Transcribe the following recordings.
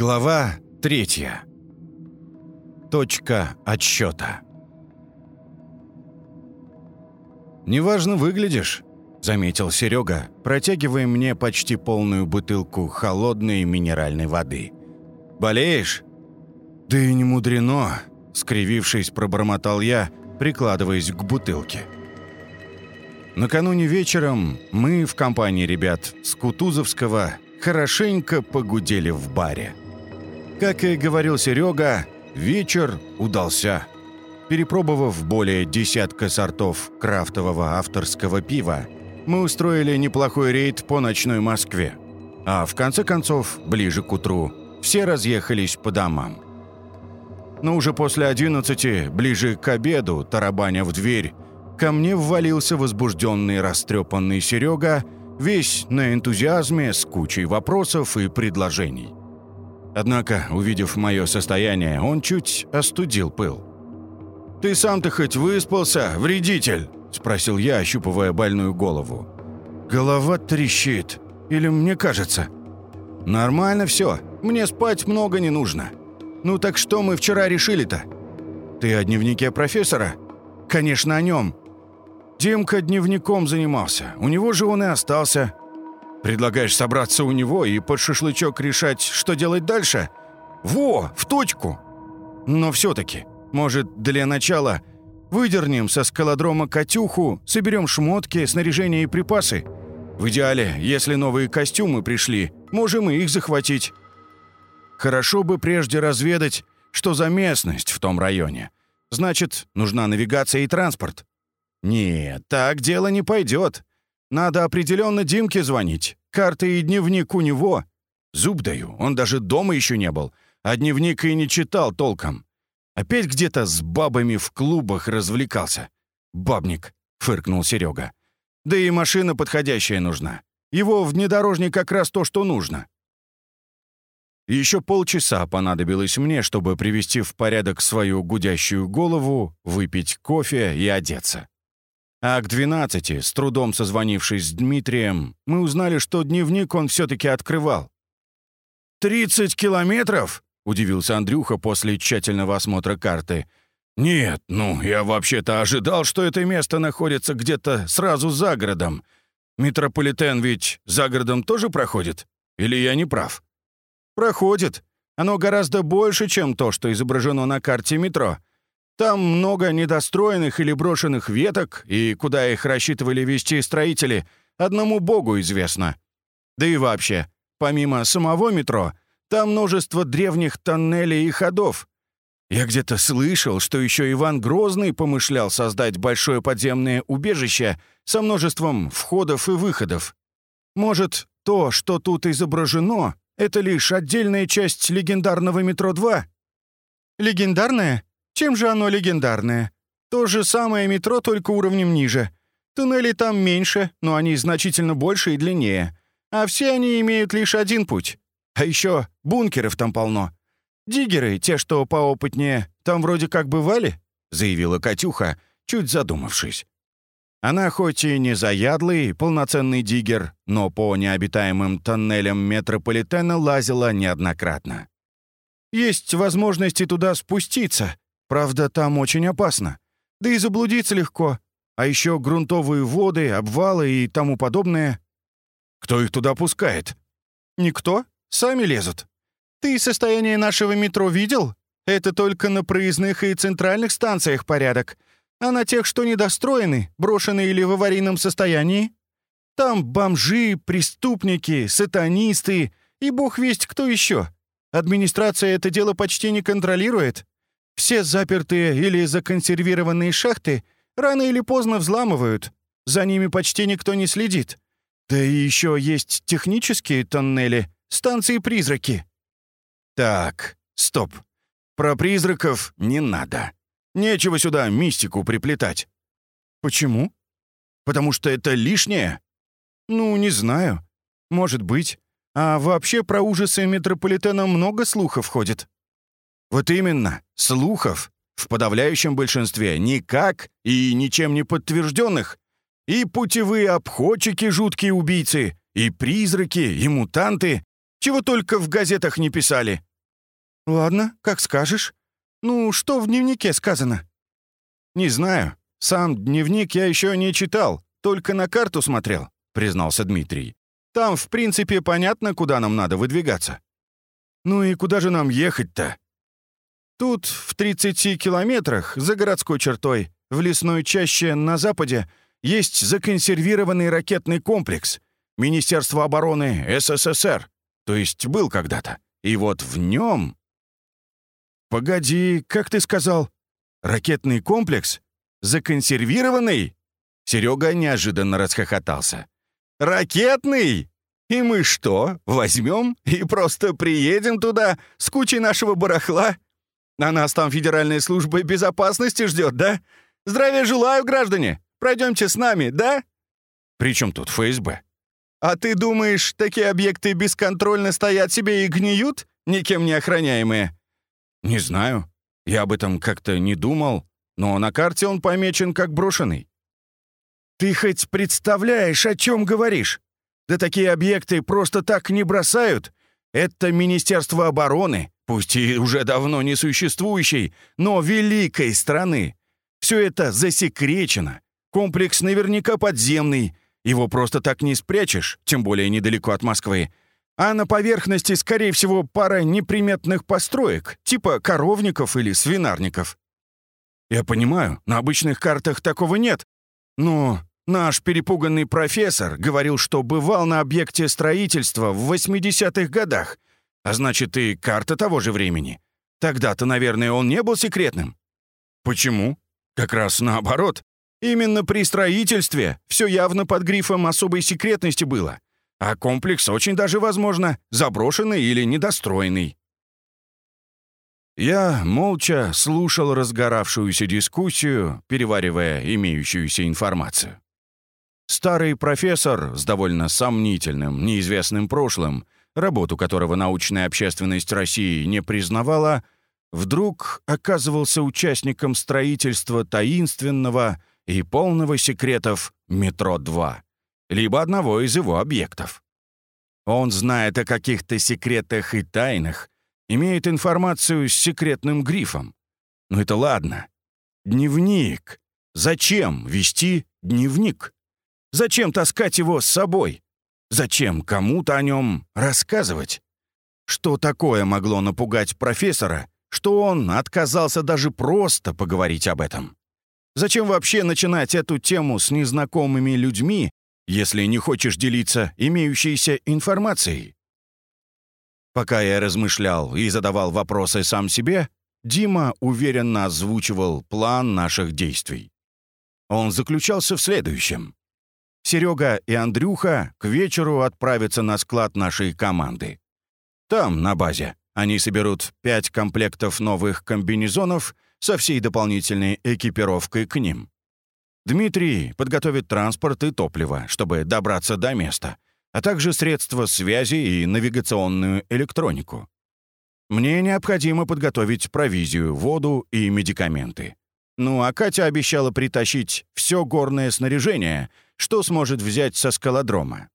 Глава третья. Точка отсчета. «Неважно выглядишь», — заметил Серега, протягивая мне почти полную бутылку холодной минеральной воды. «Болеешь?» «Да и не мудрено», — скривившись, пробормотал я, прикладываясь к бутылке. Накануне вечером мы в компании ребят с Кутузовского хорошенько погудели в баре. Как и говорил Серега, вечер удался. Перепробовав более десятка сортов крафтового авторского пива, мы устроили неплохой рейд по ночной Москве. А в конце концов, ближе к утру, все разъехались по домам. Но уже после одиннадцати, ближе к обеду, тарабаня в дверь, ко мне ввалился возбужденный растрепанный Серега, весь на энтузиазме, с кучей вопросов и предложений. Однако, увидев мое состояние, он чуть остудил пыл. «Ты сам-то хоть выспался, вредитель?» – спросил я, ощупывая больную голову. «Голова трещит. Или мне кажется?» «Нормально все. Мне спать много не нужно. Ну так что мы вчера решили-то?» «Ты о дневнике профессора?» «Конечно, о нем. Димка дневником занимался. У него же он и остался. Предлагаешь собраться у него и под шашлычок решать, что делать дальше? Во, в точку! Но все-таки, может, для начала выдернем со скалодрома Катюху, соберем шмотки, снаряжение и припасы? В идеале, если новые костюмы пришли, можем и их захватить. Хорошо бы прежде разведать, что за местность в том районе. Значит, нужна навигация и транспорт. Нет, так дело не пойдет. Надо определенно Димке звонить. Карты и дневник у него. Зуб даю, он даже дома еще не был, а дневник и не читал толком. Опять где-то с бабами в клубах развлекался. «Бабник», — фыркнул Серега. «Да и машина подходящая нужна. Его внедорожник как раз то, что нужно». Еще полчаса понадобилось мне, чтобы привести в порядок свою гудящую голову, выпить кофе и одеться. А к 12, с трудом созвонившись с Дмитрием, мы узнали, что дневник он все-таки открывал. «Тридцать километров?» — удивился Андрюха после тщательного осмотра карты. «Нет, ну, я вообще-то ожидал, что это место находится где-то сразу за городом. Метрополитен ведь за городом тоже проходит? Или я не прав?» «Проходит. Оно гораздо больше, чем то, что изображено на карте метро. Там много недостроенных или брошенных веток, и куда их рассчитывали вести строители, одному богу известно. Да и вообще, помимо самого метро, там множество древних тоннелей и ходов. Я где-то слышал, что еще Иван Грозный помышлял создать большое подземное убежище со множеством входов и выходов. Может, то, что тут изображено, это лишь отдельная часть легендарного метро-2? Легендарная? Чем же оно легендарное? То же самое метро, только уровнем ниже. Туннелей там меньше, но они значительно больше и длиннее. А все они имеют лишь один путь. А еще бункеров там полно. Диггеры, те, что поопытнее, там вроде как бывали?» — заявила Катюха, чуть задумавшись. Она хоть и не заядлый, полноценный диггер, но по необитаемым тоннелям метрополитена лазила неоднократно. «Есть возможности туда спуститься, Правда, там очень опасно. Да и заблудиться легко. А еще грунтовые воды, обвалы и тому подобное. Кто их туда пускает? Никто. Сами лезут. Ты состояние нашего метро видел? Это только на проездных и центральных станциях порядок. А на тех, что недостроены, брошены или в аварийном состоянии? Там бомжи, преступники, сатанисты и бог весть кто еще. Администрация это дело почти не контролирует. Все запертые или законсервированные шахты рано или поздно взламывают. За ними почти никто не следит. Да и еще есть технические тоннели, станции-призраки. Так, стоп. Про призраков не надо. Нечего сюда мистику приплетать. Почему? Потому что это лишнее? Ну, не знаю. Может быть. А вообще про ужасы метрополитена много слухов ходит. Вот именно, слухов в подавляющем большинстве никак и ничем не подтвержденных. И путевые обходчики жуткие убийцы, и призраки, и мутанты. Чего только в газетах не писали. «Ладно, как скажешь. Ну, что в дневнике сказано?» «Не знаю. Сам дневник я еще не читал, только на карту смотрел», — признался Дмитрий. «Там, в принципе, понятно, куда нам надо выдвигаться». «Ну и куда же нам ехать-то?» «Тут, в 30 километрах, за городской чертой, в лесной чаще на западе, есть законсервированный ракетный комплекс Министерства обороны СССР, то есть был когда-то. И вот в нем... «Погоди, как ты сказал? Ракетный комплекс? Законсервированный?» Серега неожиданно расхохотался. «Ракетный? И мы что, возьмем и просто приедем туда с кучей нашего барахла? А нас там Федеральная служба безопасности ждет, да? Здравия желаю, граждане! Пройдемте с нами, да?» «При чем тут ФСБ?» «А ты думаешь, такие объекты бесконтрольно стоят себе и гниют, никем не охраняемые?» «Не знаю. Я об этом как-то не думал, но на карте он помечен как брошенный». «Ты хоть представляешь, о чем говоришь? Да такие объекты просто так не бросают. Это Министерство обороны, пусть и уже давно не существующей, но великой страны. Все это засекречено. Комплекс наверняка подземный. Его просто так не спрячешь, тем более недалеко от Москвы. А на поверхности, скорее всего, пара неприметных построек, типа коровников или свинарников. Я понимаю, на обычных картах такого нет. Но наш перепуганный профессор говорил, что бывал на объекте строительства в 80-х годах. А значит, и карта того же времени. Тогда-то, наверное, он не был секретным. Почему? Как раз наоборот. Именно при строительстве все явно под грифом особой секретности было. А комплекс очень даже, возможно, заброшенный или недостроенный. Я молча слушал разгоравшуюся дискуссию, переваривая имеющуюся информацию. Старый профессор с довольно сомнительным, неизвестным прошлым, работу которого научная общественность России не признавала, вдруг оказывался участником строительства таинственного и полного секретов «Метро-2», либо одного из его объектов. Он знает о каких-то секретах и тайнах, имеет информацию с секретным грифом. Но это ладно. Дневник. Зачем вести дневник? Зачем таскать его с собой? Зачем кому-то о нем рассказывать? Что такое могло напугать профессора, что он отказался даже просто поговорить об этом? Зачем вообще начинать эту тему с незнакомыми людьми, если не хочешь делиться имеющейся информацией? Пока я размышлял и задавал вопросы сам себе, Дима уверенно озвучивал план наших действий. Он заключался в следующем. Серега и Андрюха к вечеру отправятся на склад нашей команды. Там, на базе, они соберут пять комплектов новых комбинезонов со всей дополнительной экипировкой к ним. Дмитрий подготовит транспорт и топливо, чтобы добраться до места, а также средства связи и навигационную электронику. Мне необходимо подготовить провизию, воду и медикаменты. Ну а Катя обещала притащить все горное снаряжение, что сможет взять со скалодрома.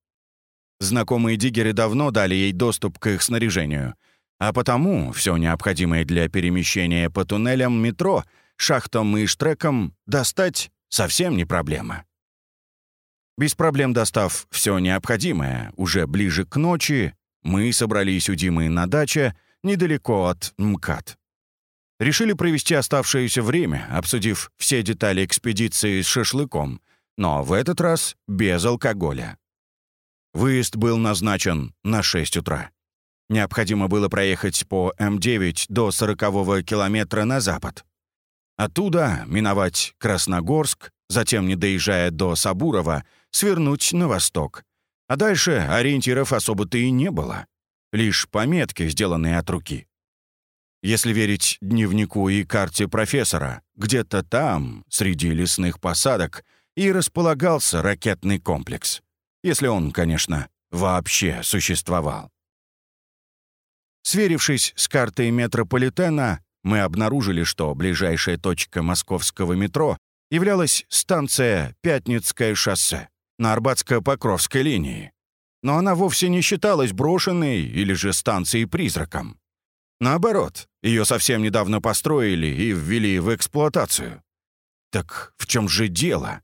Знакомые диггеры давно дали ей доступ к их снаряжению, а потому все необходимое для перемещения по туннелям метро, шахтам и штрекам достать совсем не проблема. Без проблем достав все необходимое, уже ближе к ночи, мы собрались у Димы на даче недалеко от МКАД. Решили провести оставшееся время, обсудив все детали экспедиции с шашлыком, но в этот раз без алкоголя. Выезд был назначен на 6 утра. Необходимо было проехать по М9 до 40-го километра на запад. Оттуда миновать Красногорск, затем, не доезжая до Сабурова, свернуть на восток. А дальше ориентиров особо-то и не было. Лишь пометки, сделанные от руки. Если верить дневнику и карте профессора, где-то там, среди лесных посадок, и располагался ракетный комплекс. Если он, конечно, вообще существовал. Сверившись с картой метрополитена, мы обнаружили, что ближайшая точка московского метро являлась станция Пятницкое шоссе на Арбатско-Покровской линии. Но она вовсе не считалась брошенной или же станцией-призраком. Наоборот, ее совсем недавно построили и ввели в эксплуатацию. Так в чем же дело?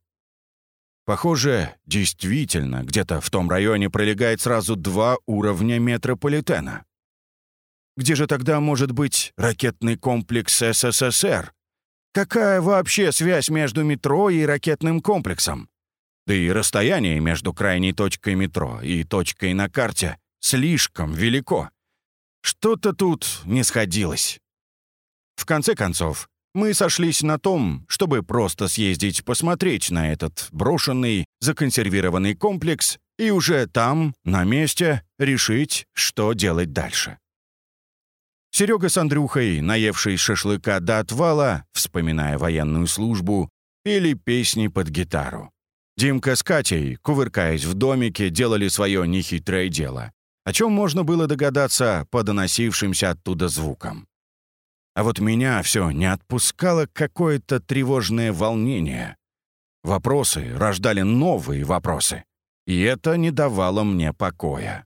Похоже, действительно, где-то в том районе пролегает сразу два уровня метрополитена. Где же тогда может быть ракетный комплекс СССР? Какая вообще связь между метро и ракетным комплексом? Да и расстояние между крайней точкой метро и точкой на карте слишком велико. Что-то тут не сходилось. В конце концов, мы сошлись на том, чтобы просто съездить посмотреть на этот брошенный, законсервированный комплекс и уже там, на месте, решить, что делать дальше. Серега с Андрюхой, наевшись шашлыка до отвала, вспоминая военную службу, пели песни под гитару. Димка с Катей, кувыркаясь в домике, делали свое нехитрое дело, о чем можно было догадаться по доносившимся оттуда звукам. А вот меня все не отпускало какое-то тревожное волнение. Вопросы рождали новые вопросы, и это не давало мне покоя.